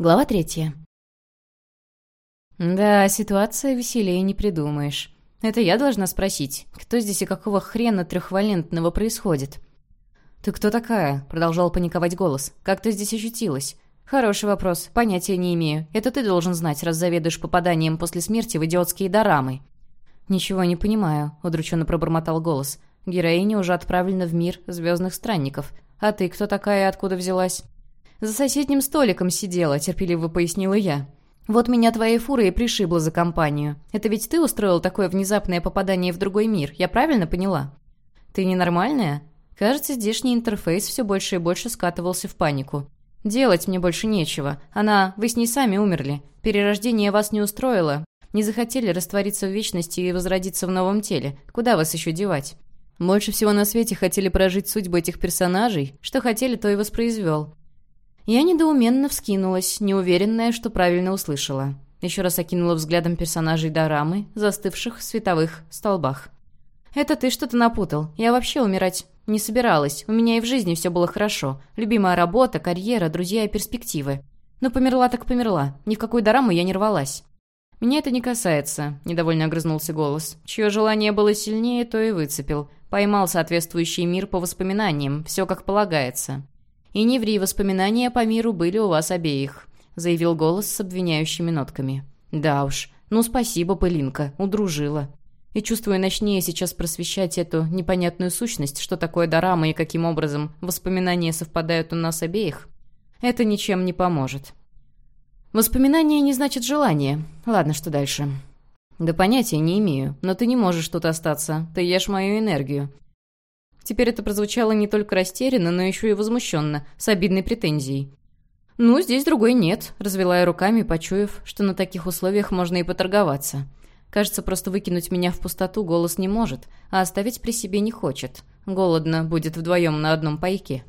Глава третья. Да, ситуация веселее не придумаешь. Это я должна спросить, кто здесь и какого хрена трехвалентного происходит? «Ты кто такая?» — продолжал паниковать голос. «Как ты здесь ощутилась?» «Хороший вопрос. Понятия не имею. Это ты должен знать, раз заведуешь попаданием после смерти в идиотские дорамы». «Ничего не понимаю», — удрученно пробормотал голос. «Героиня уже отправлена в мир звездных странников. А ты кто такая и откуда взялась?» «За соседним столиком сидела», — терпеливо пояснила я. «Вот меня твоей фурой и пришибло за компанию. Это ведь ты устроил такое внезапное попадание в другой мир, я правильно поняла?» «Ты ненормальная?» Кажется, здешний интерфейс все больше и больше скатывался в панику. «Делать мне больше нечего. Она... Вы с ней сами умерли. Перерождение вас не устроило. Не захотели раствориться в вечности и возродиться в новом теле. Куда вас еще девать?» Больше всего на свете хотели прожить судьбу этих персонажей. Что хотели, то и воспроизвел. Я недоуменно вскинулась, неуверенная, что правильно услышала. Еще раз окинула взглядом персонажей дорамы, застывших в световых столбах. «Это ты что-то напутал. Я вообще умирать не собиралась. У меня и в жизни все было хорошо. Любимая работа, карьера, друзья и перспективы. Но померла так померла. Ни в какую дораму я не рвалась». «Меня это не касается», — недовольно огрызнулся голос. «Чье желание было сильнее, то и выцепил. Поймал соответствующий мир по воспоминаниям. Все как полагается. «И не ври, воспоминания по миру были у вас обеих», — заявил голос с обвиняющими нотками. «Да уж. Ну, спасибо, пылинка. Удружила». И чувствую, начнее сейчас просвещать эту непонятную сущность, что такое дорама и каким образом воспоминания совпадают у нас обеих, это ничем не поможет. Воспоминания не значит желание. Ладно, что дальше? Да понятия не имею, но ты не можешь тут остаться. Ты ешь мою энергию. Теперь это прозвучало не только растерянно, но еще и возмущенно, с обидной претензией. «Ну, здесь другой нет», — развела я руками, почуяв, что на таких условиях можно и поторговаться. Кажется, просто выкинуть меня в пустоту голос не может, а оставить при себе не хочет. Голодно будет вдвоем на одном пайке.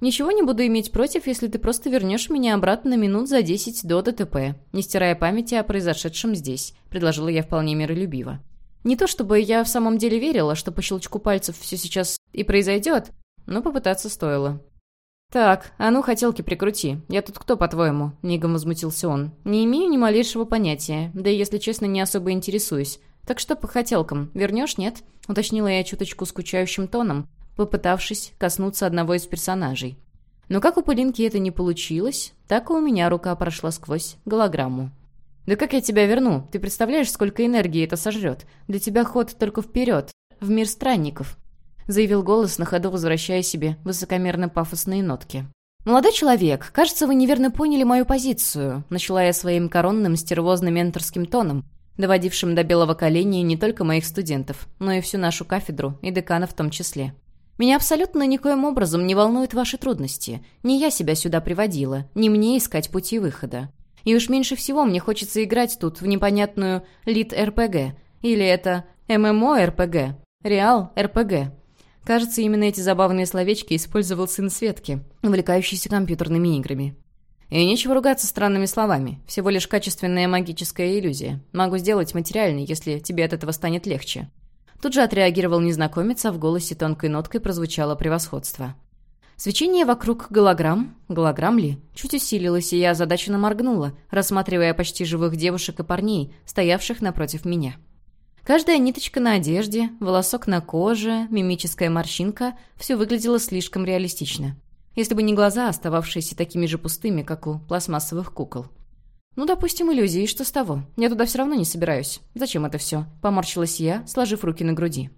«Ничего не буду иметь против, если ты просто вернешь меня обратно минут за десять до ДТП, не стирая памяти о произошедшем здесь», — предложила я вполне миролюбиво. Не то чтобы я в самом деле верила, что по щелчку пальцев все сейчас и произойдет, но попытаться стоило. «Так, а ну хотелки прикрути. Я тут кто, по-твоему?» — мигом возмутился он. «Не имею ни малейшего понятия, да и, если честно, не особо интересуюсь. Так что по хотелкам, вернешь, нет?» — уточнила я чуточку скучающим тоном, попытавшись коснуться одного из персонажей. Но как у Полинки это не получилось, так и у меня рука прошла сквозь голограмму. «Да как я тебя верну? Ты представляешь, сколько энергии это сожрет? Для тебя ход только вперед, в мир странников», — заявил голос на ходу, возвращая себе высокомерно-пафосные нотки. «Молодой человек, кажется, вы неверно поняли мою позицию», — начала я своим коронным стервозным менторским тоном, доводившим до белого коленя не только моих студентов, но и всю нашу кафедру, и декана в том числе. «Меня абсолютно никоим образом не волнуют ваши трудности. Не я себя сюда приводила, не мне искать пути выхода. И уж меньше всего мне хочется играть тут в непонятную лид-РПГ. Или это ММО-РПГ. Реал-РПГ. Кажется, именно эти забавные словечки использовал сын Светки, увлекающийся компьютерными играми. И нечего ругаться странными словами. Всего лишь качественная магическая иллюзия. Могу сделать материальный, если тебе от этого станет легче. Тут же отреагировал незнакомец, а в голосе тонкой ноткой прозвучало превосходство. Свечение вокруг голограмм, голограмм ли, чуть усилилось, и я озадаченно моргнула, рассматривая почти живых девушек и парней, стоявших напротив меня. Каждая ниточка на одежде, волосок на коже, мимическая морщинка – все выглядело слишком реалистично. Если бы не глаза, остававшиеся такими же пустыми, как у пластмассовых кукол. «Ну, допустим, иллюзии, что с того? Я туда все равно не собираюсь. Зачем это все?» – поморщилась я, сложив руки на груди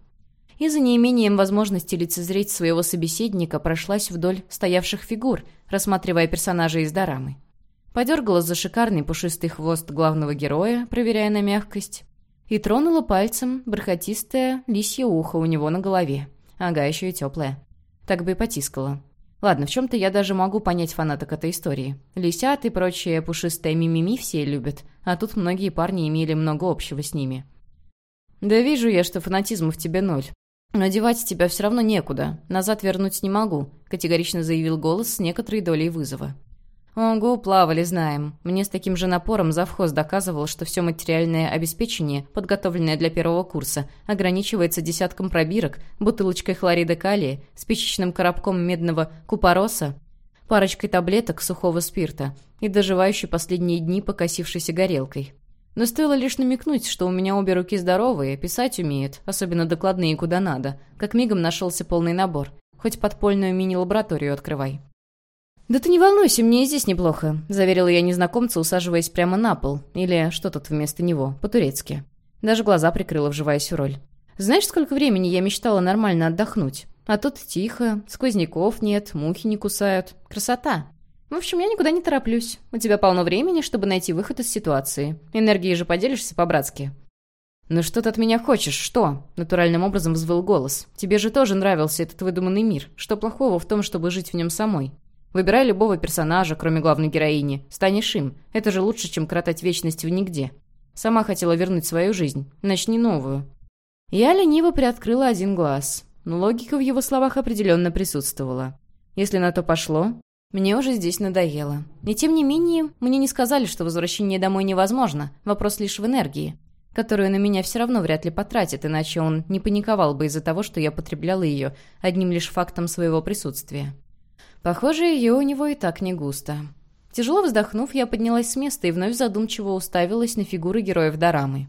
и за неимением возможности лицезреть своего собеседника прошлась вдоль стоявших фигур, рассматривая персонажей из дорамы. Подергала за шикарный пушистый хвост главного героя, проверяя на мягкость, и тронула пальцем бархатистое лисье ухо у него на голове. Ага, еще и теплое. Так бы и потискала. Ладно, в чем-то я даже могу понять фанаток этой истории. Лисят и прочие пушистые мимими все любят, а тут многие парни имели много общего с ними. «Да вижу я, что фанатизма в тебе ноль. «Но девать тебя все равно некуда. Назад вернуть не могу», — категорично заявил голос с некоторой долей вызова. «Ого, плавали, знаем. Мне с таким же напором завхоз доказывал, что все материальное обеспечение, подготовленное для первого курса, ограничивается десятком пробирок, бутылочкой хлорида калия, спичечным коробком медного купороса, парочкой таблеток сухого спирта и доживающей последние дни покосившейся горелкой. Но стоило лишь намекнуть, что у меня обе руки здоровые, писать умеет, особенно докладные куда надо, как мигом нашелся полный набор. Хоть подпольную мини-лабораторию открывай. «Да ты не волнуйся, мне и здесь неплохо», — заверила я незнакомца, усаживаясь прямо на пол. Или что тут вместо него, по-турецки. Даже глаза прикрыла, вживаясь в роль. «Знаешь, сколько времени я мечтала нормально отдохнуть? А тут тихо, сквозняков нет, мухи не кусают. Красота!» В общем, я никуда не тороплюсь. У тебя полно времени, чтобы найти выход из ситуации. Энергией же поделишься по-братски. «Ну что ты от меня хочешь? Что?» — натуральным образом взвыл голос. «Тебе же тоже нравился этот выдуманный мир. Что плохого в том, чтобы жить в нем самой? Выбирай любого персонажа, кроме главной героини. Станешь им. Это же лучше, чем кротать вечность в нигде. Сама хотела вернуть свою жизнь. Начни новую». Я лениво приоткрыла один глаз. Но логика в его словах определенно присутствовала. Если на то пошло, мне уже здесь надоело. И тем не менее, мне не сказали, что возвращение домой невозможно. Вопрос лишь в энергии, которую на меня все равно вряд ли потратит, иначе он не паниковал бы из-за того, что я потребляла ее одним лишь фактом своего присутствия. Похоже, ее у него и так не густо. Тяжело вздохнув, я поднялась с места и вновь задумчиво уставилась на фигуры героев Дорамы.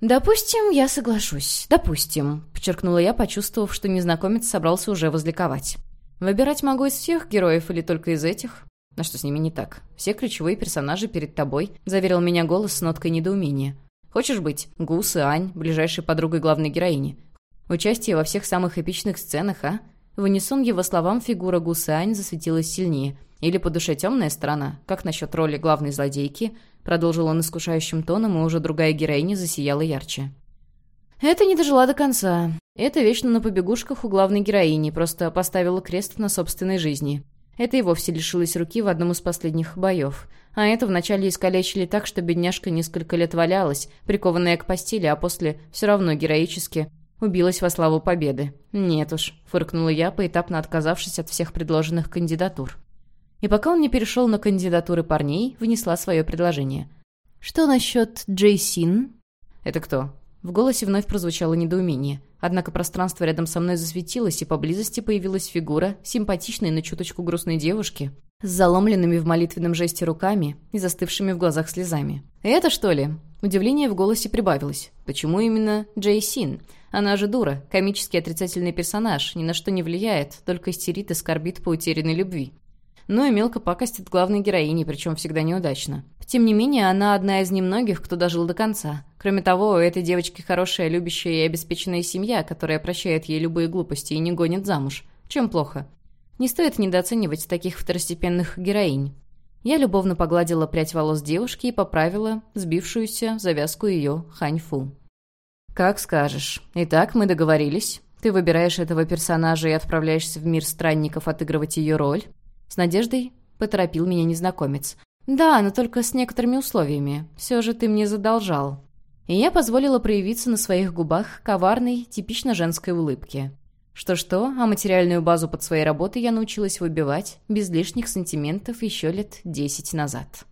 «Допустим, я соглашусь. Допустим», — подчеркнула я, почувствовав, что незнакомец собрался уже возликовать. Выбирать могу из всех героев или только из этих? А что с ними не так? Все ключевые персонажи перед тобой, заверил меня голос с ноткой недоумения. Хочешь быть Гус и Ань, ближайшей подругой главной героини? Участие во всех самых эпичных сценах, а? В унисон его словам фигура Гус и Ань засветилась сильнее. Или по душе темная сторона? Как насчет роли главной злодейки? Продолжил он искушающим тоном, и уже другая героиня засияла ярче. Это не дожила до конца. Это вечно на побегушках у главной героини, просто поставила крест на собственной жизни. Это и вовсе лишилась руки в одном из последних боев. А это вначале искалечили так, что бедняжка несколько лет валялась, прикованная к постели, а после все равно героически убилась во славу победы. «Нет уж», — фыркнула я, поэтапно отказавшись от всех предложенных кандидатур. И пока он не перешел на кандидатуры парней, внесла свое предложение. «Что насчет Джейсин?» «Это кто?» В голосе вновь прозвучало недоумение. Однако пространство рядом со мной засветилось, и поблизости появилась фигура симпатичной, но чуточку грустной девушки, с заломленными в молитвенном жесте руками и застывшими в глазах слезами. «Это что ли?» Удивление в голосе прибавилось. «Почему именно Джей Син? Она же дура, комический отрицательный персонаж, ни на что не влияет, только истерит и скорбит по утерянной любви но и мелко пакостит главной героине, причем всегда неудачно. Тем не менее, она одна из немногих, кто дожил до конца. Кроме того, у этой девочки хорошая, любящая и обеспеченная семья, которая прощает ей любые глупости и не гонит замуж. Чем плохо? Не стоит недооценивать таких второстепенных героинь. Я любовно погладила прядь волос девушки и поправила сбившуюся завязку ее ханьфу. «Как скажешь. Итак, мы договорились. Ты выбираешь этого персонажа и отправляешься в мир странников отыгрывать ее роль. С надеждой поторопил меня незнакомец. «Да, но только с некоторыми условиями. Все же ты мне задолжал». И я позволила проявиться на своих губах коварной, типично женской улыбке. Что-что, а материальную базу под своей работой я научилась выбивать без лишних сантиментов еще лет десять назад.